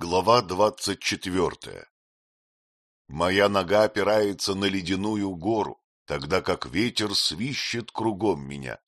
Глава двадцать четвертая Моя нога опирается на ледяную гору, тогда как ветер свищет кругом меня.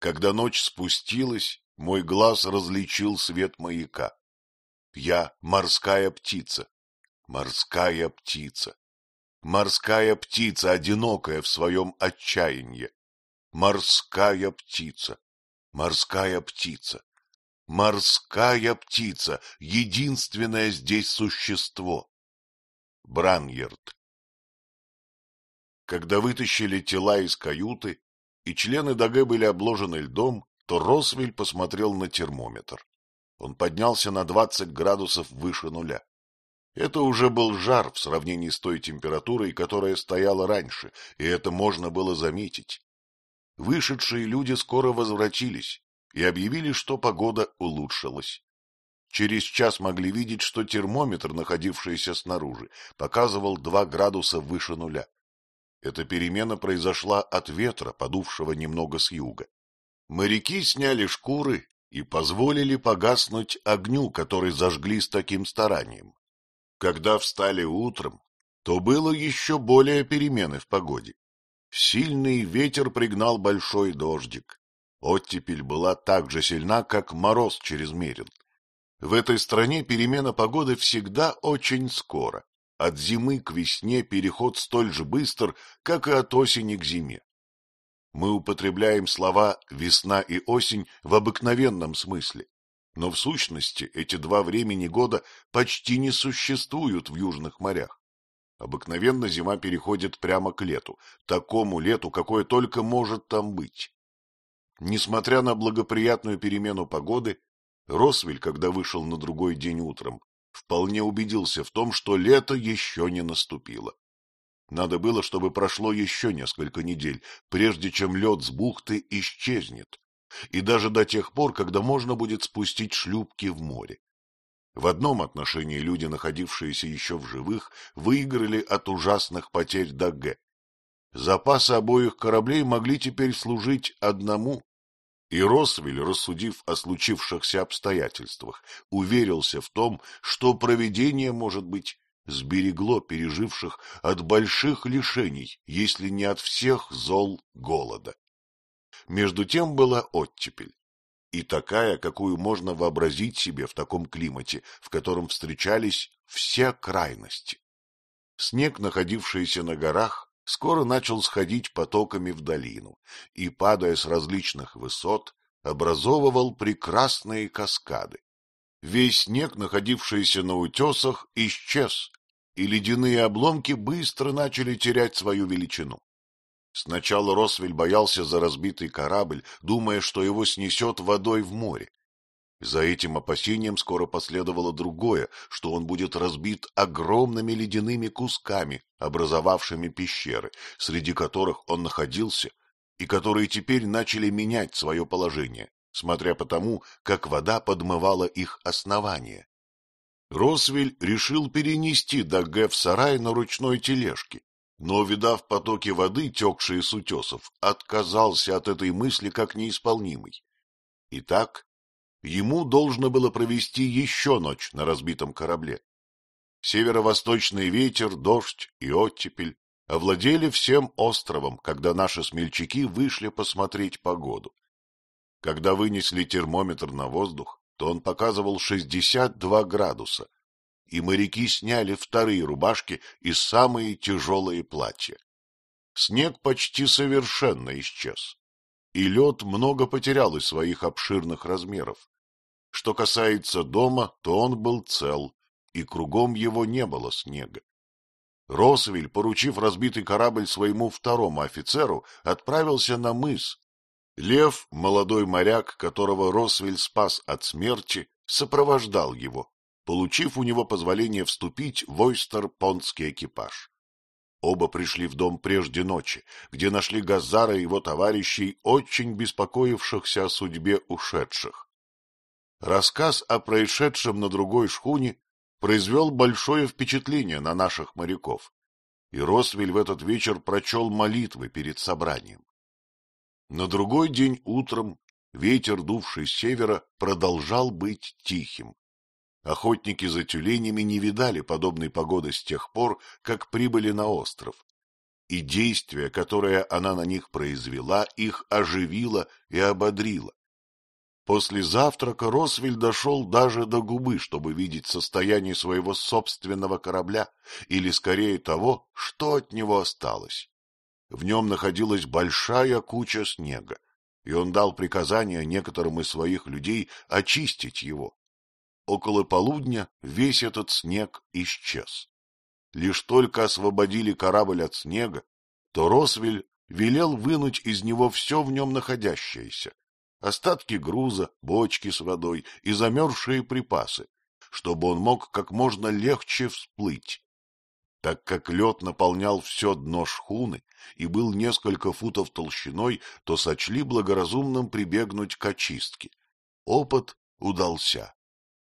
Когда ночь спустилась, мой глаз различил свет маяка. Я морская птица, морская птица, морская птица, одинокая в своем отчаянии. Морская птица, морская птица, морская птица, единственное здесь существо. Браньерд. Когда вытащили тела из каюты, и члены ДАГ были обложены льдом, то Росвель посмотрел на термометр. Он поднялся на двадцать градусов выше нуля. Это уже был жар в сравнении с той температурой, которая стояла раньше, и это можно было заметить. Вышедшие люди скоро возвратились и объявили, что погода улучшилась. Через час могли видеть, что термометр, находившийся снаружи, показывал два градуса выше нуля. Эта перемена произошла от ветра, подувшего немного с юга. Моряки сняли шкуры и позволили погаснуть огню, который зажгли с таким старанием. Когда встали утром, то было еще более перемены в погоде. Сильный ветер пригнал большой дождик. Оттепель была так же сильна, как мороз чрезмерен. В этой стране перемена погоды всегда очень скоро. От зимы к весне переход столь же быстр, как и от осени к зиме. Мы употребляем слова «весна» и «осень» в обыкновенном смысле, но в сущности эти два времени года почти не существуют в южных морях. Обыкновенно зима переходит прямо к лету, такому лету, какое только может там быть. Несмотря на благоприятную перемену погоды, Росвель, когда вышел на другой день утром, вполне убедился в том, что лето еще не наступило. Надо было, чтобы прошло еще несколько недель, прежде чем лед с бухты исчезнет, и даже до тех пор, когда можно будет спустить шлюпки в море. В одном отношении люди, находившиеся еще в живых, выиграли от ужасных потерь Дагге. Запасы обоих кораблей могли теперь служить одному, и Росвель, рассудив о случившихся обстоятельствах, уверился в том, что проведение, может быть, сберегло переживших от больших лишений, если не от всех зол голода. Между тем была оттепель, и такая, какую можно вообразить себе в таком климате, в котором встречались все крайности. Снег, находившийся на горах, скоро начал сходить потоками в долину и, падая с различных высот, образовывал прекрасные каскады. Весь снег, находившийся на утесах, исчез, и ледяные обломки быстро начали терять свою величину. Сначала Росвель боялся за разбитый корабль, думая, что его снесет водой в море. За этим опасением скоро последовало другое, что он будет разбит огромными ледяными кусками, образовавшими пещеры, среди которых он находился, и которые теперь начали менять свое положение, смотря по тому, как вода подмывала их основание. Росвель решил перенести Даге в сарай на ручной тележке, но, увидав потоки воды, текшие с утесов, отказался от этой мысли как неисполнимой. Итак, ему должно было провести еще ночь на разбитом корабле. Северо-восточный ветер, дождь и оттепель овладели всем островом, когда наши смельчаки вышли посмотреть погоду. Когда вынесли термометр на воздух, то он показывал 62 градуса, и моряки сняли вторые рубашки и самые тяжелые платья. Снег почти совершенно исчез, и лед много потерял из своих обширных размеров. Что касается дома, то он был цел, и кругом его не было снега. Росвель, поручив разбитый корабль своему второму офицеру, отправился на мыс. Лев, молодой моряк, которого Росвель спас от смерти, сопровождал его, получив у него позволение вступить в ойстер-понтский экипаж. Оба пришли в дом прежде ночи, где нашли Газара и его товарищей, очень беспокоившихся о судьбе ушедших. Рассказ о происшедшем на другой шхуне произвел большое впечатление на наших моряков, и Росвель в этот вечер прочел молитвы перед собранием. На другой день утром ветер, дувший с севера, продолжал быть тихим. Охотники за тюленями не видали подобной погоды с тех пор, как прибыли на остров. И действие, которое она на них произвела, их оживило и ободрило. После завтрака Росвель дошел даже до губы, чтобы видеть состояние своего собственного корабля, или скорее того, что от него осталось. В нем находилась большая куча снега, и он дал приказание некоторым из своих людей очистить его. Около полудня весь этот снег исчез. Лишь только освободили корабль от снега, то Росвель велел вынуть из него все в нем находящееся, остатки груза, бочки с водой и замерзшие припасы, чтобы он мог как можно легче всплыть. Так как лед наполнял все дно шхуны и был несколько футов толщиной, то сочли благоразумным прибегнуть к очистке. Опыт удался,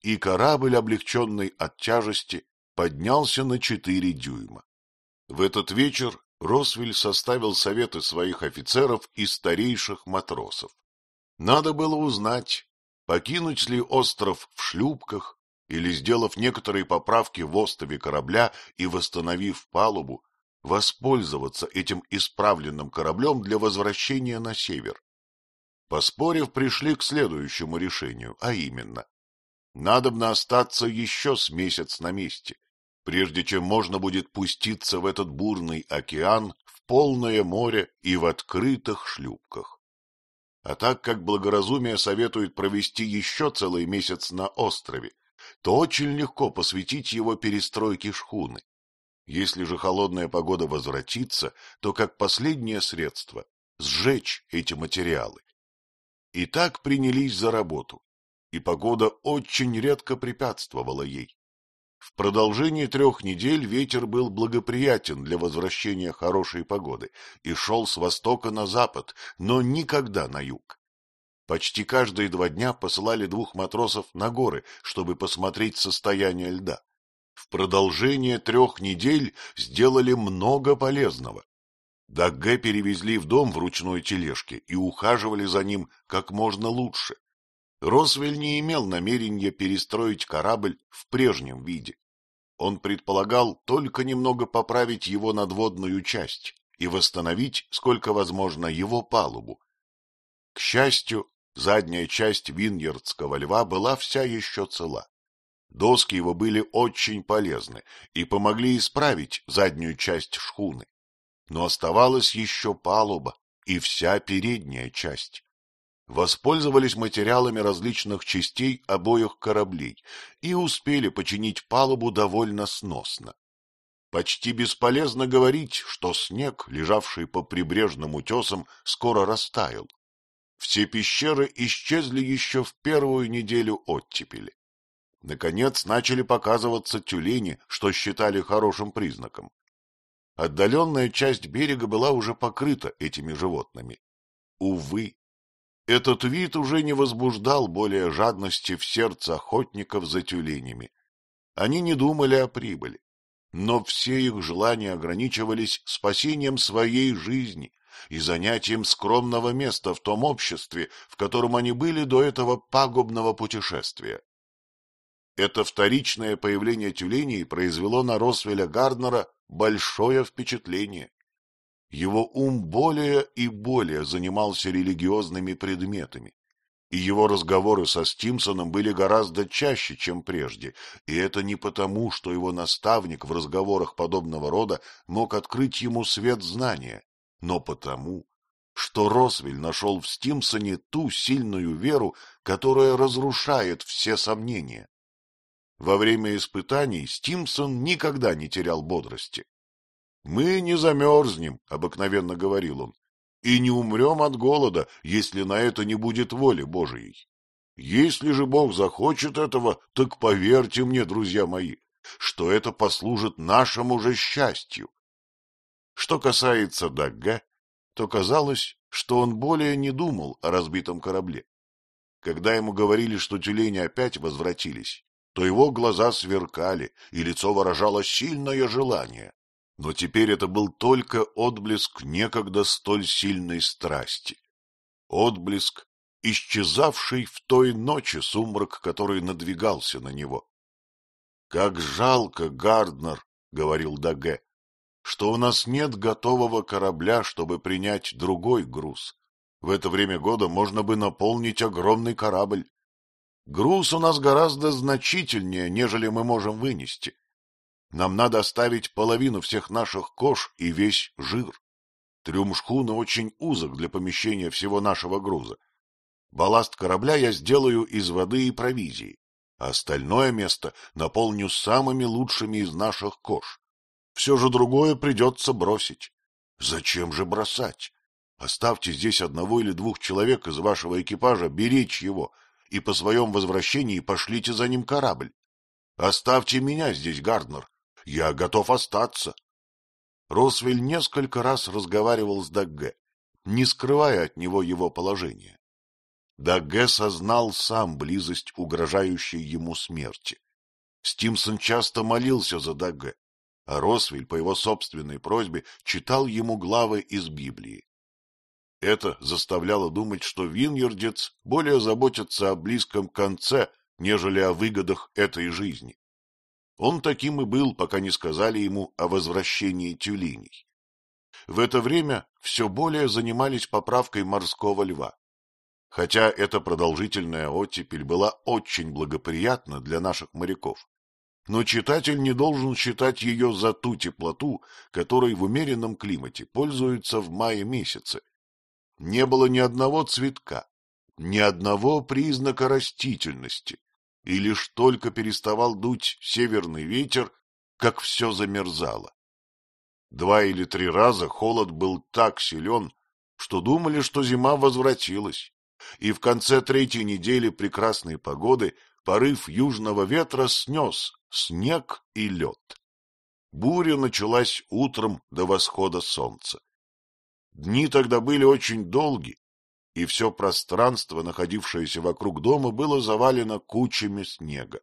и корабль, облегченный от тяжести, поднялся на четыре дюйма. В этот вечер Росвель составил советы своих офицеров и старейших матросов. Надо было узнать, покинуть ли остров в шлюпках или, сделав некоторые поправки в остове корабля и восстановив палубу, воспользоваться этим исправленным кораблем для возвращения на север. Поспорив, пришли к следующему решению, а именно, надобно остаться еще с месяц на месте, прежде чем можно будет пуститься в этот бурный океан, в полное море и в открытых шлюпках. А так как благоразумие советует провести еще целый месяц на острове, то очень легко посвятить его перестройке шхуны. Если же холодная погода возвратится, то как последнее средство сжечь эти материалы. И так принялись за работу, и погода очень редко препятствовала ей. В продолжении трех недель ветер был благоприятен для возвращения хорошей погоды и шел с востока на запад, но никогда на юг. Почти каждые два дня посылали двух матросов на горы, чтобы посмотреть состояние льда. В продолжение трех недель сделали много полезного. Дагге перевезли в дом в ручной тележке и ухаживали за ним как можно лучше. Росвель не имел намерения перестроить корабль в прежнем виде. Он предполагал только немного поправить его надводную часть и восстановить, сколько возможно, его палубу. К счастью, задняя часть Виньердского льва была вся еще цела. Доски его были очень полезны и помогли исправить заднюю часть шхуны. Но оставалась еще палуба и вся передняя часть воспользовались материалами различных частей обоих кораблей и успели починить палубу довольно сносно. Почти бесполезно говорить, что снег, лежавший по прибрежным утесам, скоро растаял. Все пещеры исчезли еще в первую неделю оттепели. Наконец начали показываться тюлени, что считали хорошим признаком. Отдаленная часть берега была уже покрыта этими животными. Увы, этот вид уже не возбуждал более жадности в сердце охотников за тюленями. Они не думали о прибыли, но все их желания ограничивались спасением своей жизни и занятием скромного места в том обществе, в котором они были до этого пагубного путешествия. Это вторичное появление тюленей произвело на Росвеля Гарднера большое впечатление. Его ум более и более занимался религиозными предметами, и его разговоры со Стимсоном были гораздо чаще, чем прежде, и это не потому, что его наставник в разговорах подобного рода мог открыть ему свет знания, но потому, что Росвель нашел в Стимсоне ту сильную веру, которая разрушает все сомнения. Во время испытаний Стимсон никогда не терял бодрости. — Мы не замерзнем, — обыкновенно говорил он, — и не умрем от голода, если на это не будет воли Божией. Если же Бог захочет этого, так поверьте мне, друзья мои, что это послужит нашему же счастью. Что касается Дагга, то казалось, что он более не думал о разбитом корабле. Когда ему говорили, что тюлени опять возвратились, то его глаза сверкали, и лицо выражало сильное желание. Но теперь это был только отблеск некогда столь сильной страсти. Отблеск, исчезавший в той ночи сумрак, который надвигался на него. Как жалко, Гарднер, — говорил Даге, — что у нас нет готового корабля, чтобы принять другой груз. В это время года можно бы наполнить огромный корабль. Груз у нас гораздо значительнее, нежели мы можем вынести. Нам надо оставить половину всех наших кож и весь жир. Трюм шхуны очень узок для помещения всего нашего груза. Балласт корабля я сделаю из воды и провизии а остальное место наполню самыми лучшими из наших кож. Все же другое придется бросить. Зачем же бросать? Оставьте здесь одного или двух человек из вашего экипажа беречь его, и по своем возвращении пошлите за ним корабль. Оставьте меня здесь, Гарднер. Я готов остаться. Росвель несколько раз разговаривал с Дагге, не скрывая от него его положение. Даге сознал сам близость угрожающей ему смерти. Стимсон часто молился за Даге, а Росвель по его собственной просьбе читал ему главы из Библии. Это заставляло думать, что Виньердец более заботится о близком конце, нежели о выгодах этой жизни. Он таким и был, пока не сказали ему о возвращении тюленей. В это время все более занимались поправкой морского льва. Хотя эта продолжительная оттепель была очень благоприятна для наших моряков, но читатель не должен считать ее за ту теплоту, которой в умеренном климате пользуются в мае месяце. Не было ни одного цветка, ни одного признака растительности, и лишь только переставал дуть северный ветер, как все замерзало. Два или три раза холод был так силен, что думали, что зима возвратилась и в конце третьей недели прекрасной погоды порыв южного ветра снес снег и лед. Буря началась утром до восхода солнца. Дни тогда были очень долги, и все пространство, находившееся вокруг дома, было завалено кучами снега.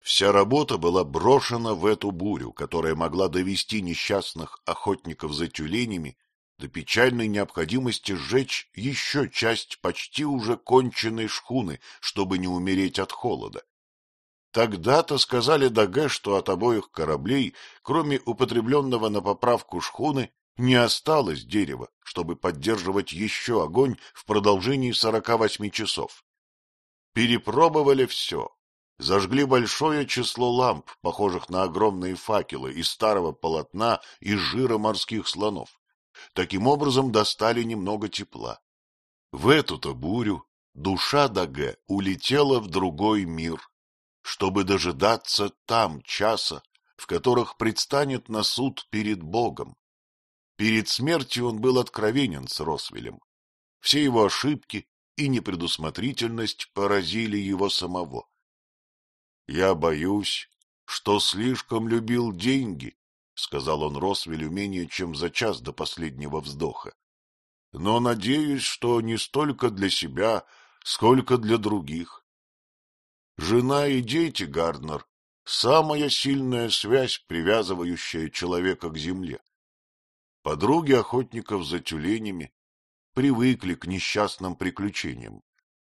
Вся работа была брошена в эту бурю, которая могла довести несчастных охотников за тюленями до печальной необходимости сжечь еще часть почти уже конченной шхуны, чтобы не умереть от холода. Тогда-то сказали Даге, что от обоих кораблей, кроме употребленного на поправку шхуны, не осталось дерева, чтобы поддерживать еще огонь в продолжении сорока восьми часов. Перепробовали все. Зажгли большое число ламп, похожих на огромные факелы из старого полотна и жира морских слонов. Таким образом достали немного тепла. В эту-то бурю душа Даге улетела в другой мир, чтобы дожидаться там часа, в которых предстанет на суд перед Богом. Перед смертью он был откровенен с Росвелем. Все его ошибки и непредусмотрительность поразили его самого. Я боюсь, что слишком любил деньги, — сказал он Росвелю менее чем за час до последнего вздоха. — Но надеюсь, что не столько для себя, сколько для других. Жена и дети, Гарднер, — самая сильная связь, привязывающая человека к земле. Подруги охотников за тюленями привыкли к несчастным приключениям.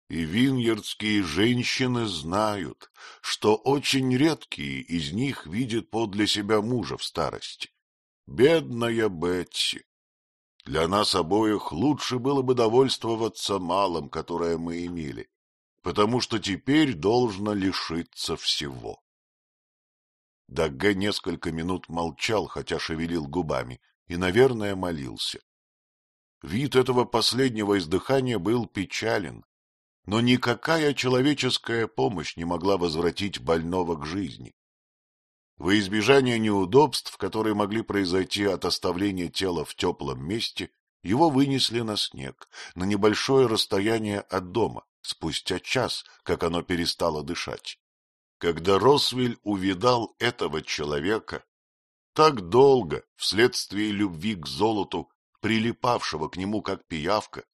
И виньердские женщины знают, что очень редкие из них видят подле себя мужа в старости. Бедная Бетси! Для нас обоих лучше было бы довольствоваться малым, которое мы имели, потому что теперь должно лишиться всего. Дагге несколько минут молчал, хотя шевелил губами, и, наверное, молился. Вид этого последнего издыхания был печален, но никакая человеческая помощь не могла возвратить больного к жизни. Во избежание неудобств, которые могли произойти от оставления тела в теплом месте, его вынесли на снег, на небольшое расстояние от дома, спустя час, как оно перестало дышать. Когда Росвель увидал этого человека, так долго, вследствие любви к золоту, прилипавшего к нему как пиявка,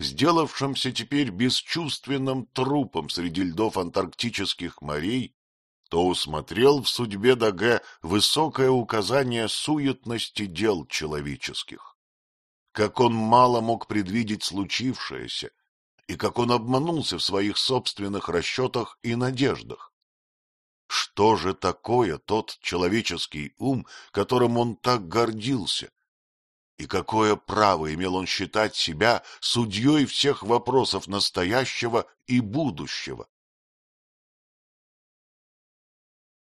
сделавшимся теперь бесчувственным трупом среди льдов антарктических морей, то усмотрел в судьбе Даге высокое указание суетности дел человеческих. Как он мало мог предвидеть случившееся, и как он обманулся в своих собственных расчетах и надеждах. Что же такое тот человеческий ум, которым он так гордился? И какое право имел он считать себя судьей всех вопросов настоящего и будущего?